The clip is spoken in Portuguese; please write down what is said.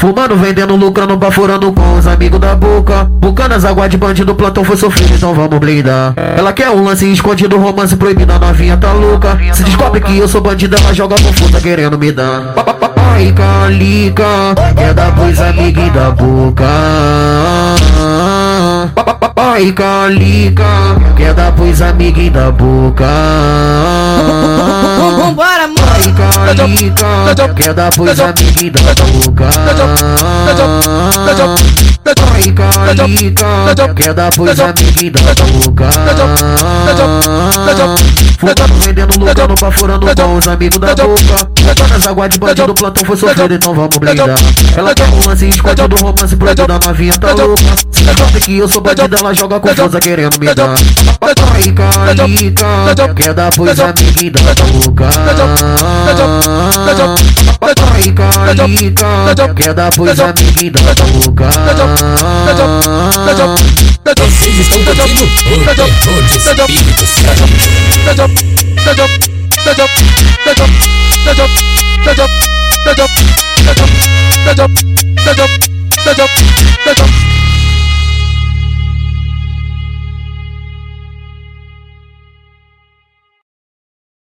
Fumando, vendendo, lucrando, baforando com os amigos da boca. Bucanas, água de bandido, plantão foi sofrido, então vamos blindar. Ela quer um lance escondido, romance proibido, a novinha tá louca. Se descobre que eu sou bandido, ela joga confusa querendo me dar. Ai, calica, quer dar pros amigos da boca. Ai, calica, quer dar pros amigos da boca. Quer dar pros amigos da boca. Ai, calica, quer dar pros amigos da boca. Fumando, vendendo, lucrando, baforando com os amigos da boca. Nas águas de bandido, plantão foi sofrido, então vamos blindar. Ela quer um lance escondido, romance proibido, a novinha tá louca. Se descobre que eu sou bandido, ela joga confusa querendo me dar. Ai, calica, quer dar pros amigos da boca. Calica, quer dar pros amigos da boca. Vocês estão curtindo o terror de Espírito Santo.